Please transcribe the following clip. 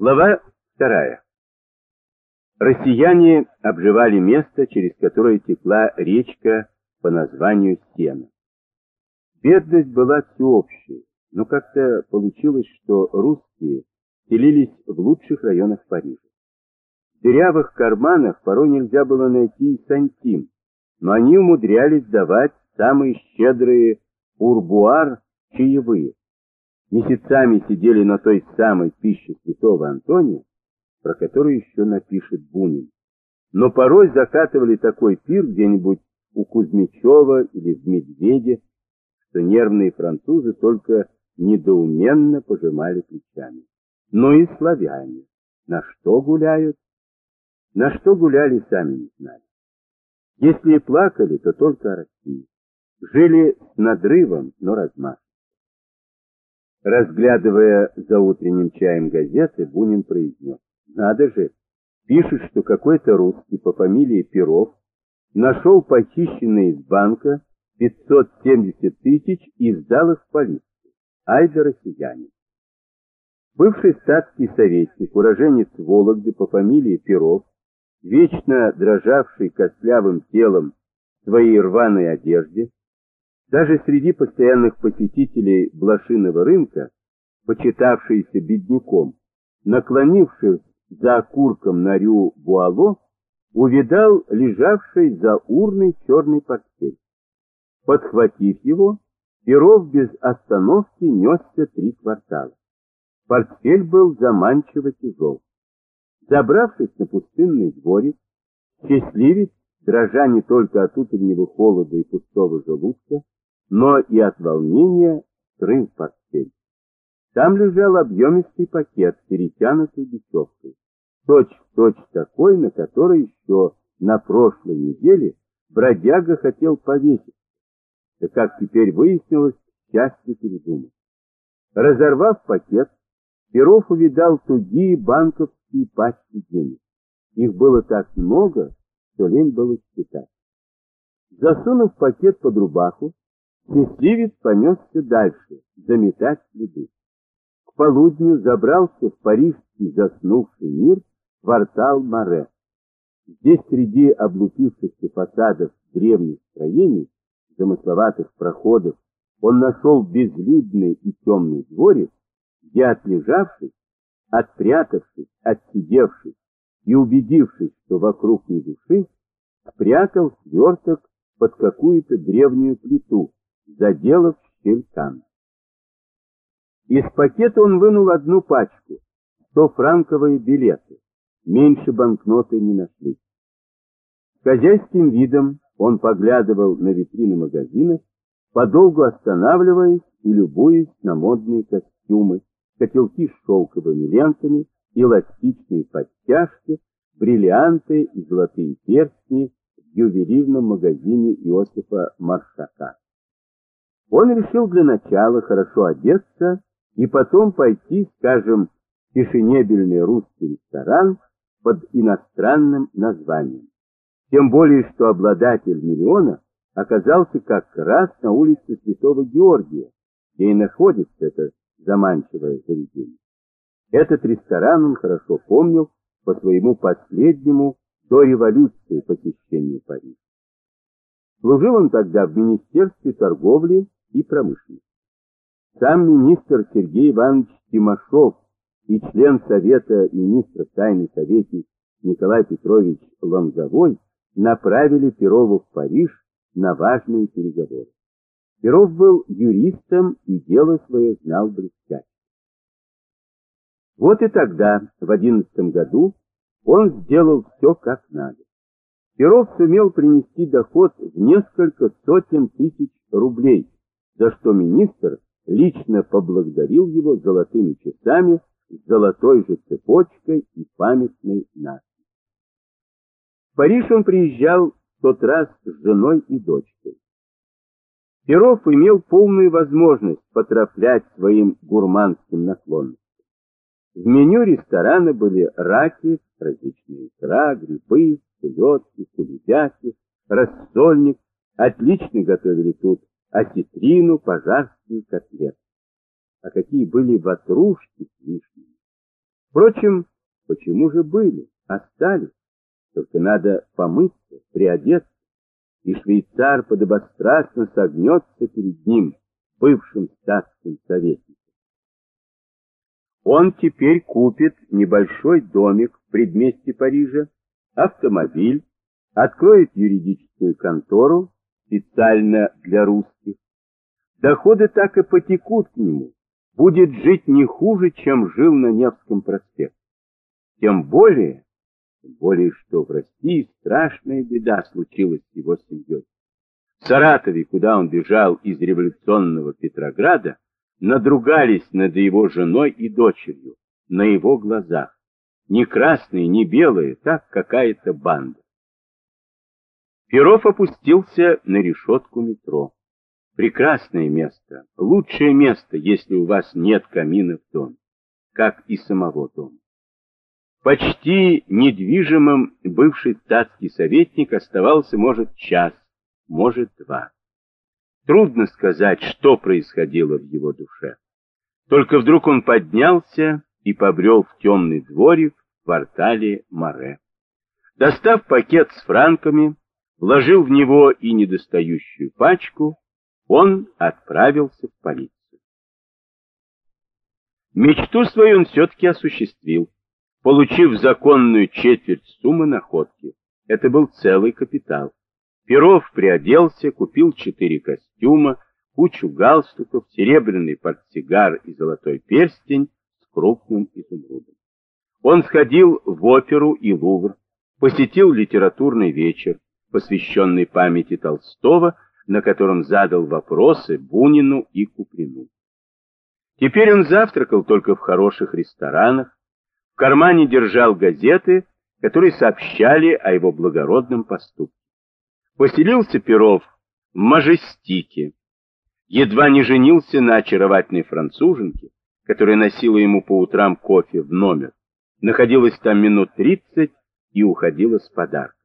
Глава вторая. Россияне обживали место, через которое текла речка по названию Сена. Бедность была всеобщей, но как-то получилось, что русские селились в лучших районах Парижа. В дырявых карманах порой нельзя было найти и сантим, но они умудрялись давать самые щедрые урбуар чаевые месяцами сидели на той самой пище святого Антония, про которую еще напишет Бунин. Но порой закатывали такой пир где-нибудь у Кузьмичева или в Медведе, что нервные французы только недоуменно пожимали плечами. Но и славяне. На что гуляют? На что гуляли, сами не знали. Если и плакали, то только о России. Жили с надрывом, но размах. Разглядывая за утренним чаем газеты, Бунин произнес. Надо же, пишет, что какой-то русский по фамилии Перов нашел похищенные из банка 570 тысяч и сдал их в полицию. Ай да россияне. Бывший статский советник, уроженец Вологды по фамилии Перов, вечно дрожавший костлявым телом в своей рваной одежде, даже среди постоянных посетителей блошиного рынка, почитавшийся бедняком, наклонившись за окурком на рю Буало, увидал лежавший за урной черный портфель. Подхватив его, Перов без остановки несся три квартала. Портфель был заманчиво тяжел. Забравшись на пустынный дворик, счастливец, дрожа не только от утреннего холода и пустого желудка, но и от волнения скрыл портфель. Там лежал объемистый пакет, перетянутый бечевкой. Точь-в-точь такой, на который еще на прошлой неделе бродяга хотел повеситься. Да как теперь выяснилось, счастье передумал. Разорвав пакет, Перов увидал тугие банковские пачки денег. Их было так много, что лень было считать. Засунув пакет под рубаху, Счастливец понесся дальше, заметать следы. К полудню забрался в парижский заснувший мир квартал Море. Здесь среди облупившихся фасадов древних строений, замысловатых проходов, он нашел безлюдный и темный дворик, где отлежавшись, отпрятавшись, отсидевшись и убедившись, что вокруг не души, спрятал сверток под какую-то древнюю плиту, заделав щель там. Из пакета он вынул одну пачку, сто франковые билеты. Меньше банкноты не нашли. С хозяйским видом он поглядывал на витрины магазинов, подолгу останавливаясь и любуясь на модные костюмы, котелки с шелковыми лентами, эластичные подтяжки, бриллианты и золотые перстни в ювелирном магазине Иосифа Маршака. Он решил для начала хорошо одеться и потом пойти, скажем, в фешенебельный русский ресторан под иностранным названием. Тем более, что обладатель миллиона оказался как раз на улице Святого Георгия, где и находится это заманчивое заведение. Этот ресторан он хорошо помнил по своему последнему до революции посещению Парижа. Служил он тогда в Министерстве торговли и промышленности. Сам министр Сергей Иванович Тимошов и член Совета министров тайной советник Николай Петрович Лонговой направили Перову в Париж на важные переговоры. Перов был юристом и дело свое знал блестяще. Вот и тогда, в одиннадцатом году, он сделал все как надо. Перов сумел принести доход в несколько сотен тысяч рублей, за что министр лично поблагодарил его золотыми часами с золотой же цепочкой и памятной надписью. В Париж он приезжал в тот раз с женой и дочкой. Перов имел полную возможность потрафлять своим гурманским наклонностям. В меню ресторана были раки, различные икра, грибы, селедки, кулебяки, рассольник. Отлично готовили тут осетрину, пожарские котлеты. А какие были ватрушки с вишнями! Впрочем, почему же были, остались? Только надо помыться, приодеться, и швейцар подобострастно согнется перед ним, бывшим статским советником. Он теперь купит небольшой домик в предместе Парижа, автомобиль, откроет юридическую контору специально для русских. Доходы так и потекут к нему, будет жить не хуже, чем жил на Невском проспекте. Тем более, тем более, что в России страшная беда случилась с его семьей. В Саратове, куда он бежал из революционного Петрограда, надругались над его женой и дочерью, на его глазах. Не красные, не белые, так какая-то банда. Перов опустился на решетку метро. Прекрасное место, лучшее место, если у вас нет камина в доме, как и самого дома. Почти недвижимым бывший статский советник оставался, может, час, может, два. Трудно сказать, что происходило в его душе. Только вдруг он поднялся и побрел в темный дворик в квартале Море. Достав пакет с франками, вложил в него и недостающую пачку, он отправился в полицию. Мечту свою он все-таки осуществил, получив законную четверть суммы находки. Это был целый капитал. Перов приоделся, купил четыре костюма, кучу галстуков, серебряный портсигар и золотой перстень с крупным изумрудом. Он сходил в оперу и Лувр, посетил литературный вечер, посвященный памяти Толстого, на котором задал вопросы Бунину и Куприну. Теперь он завтракал только в хороших ресторанах, в кармане держал газеты, которые сообщали о его благородном поступке. Поселился Перов в Мажестике. Едва не женился на очаровательной француженке, которая носила ему по утрам кофе в номер. Находилась там минут тридцать и уходила с подарком.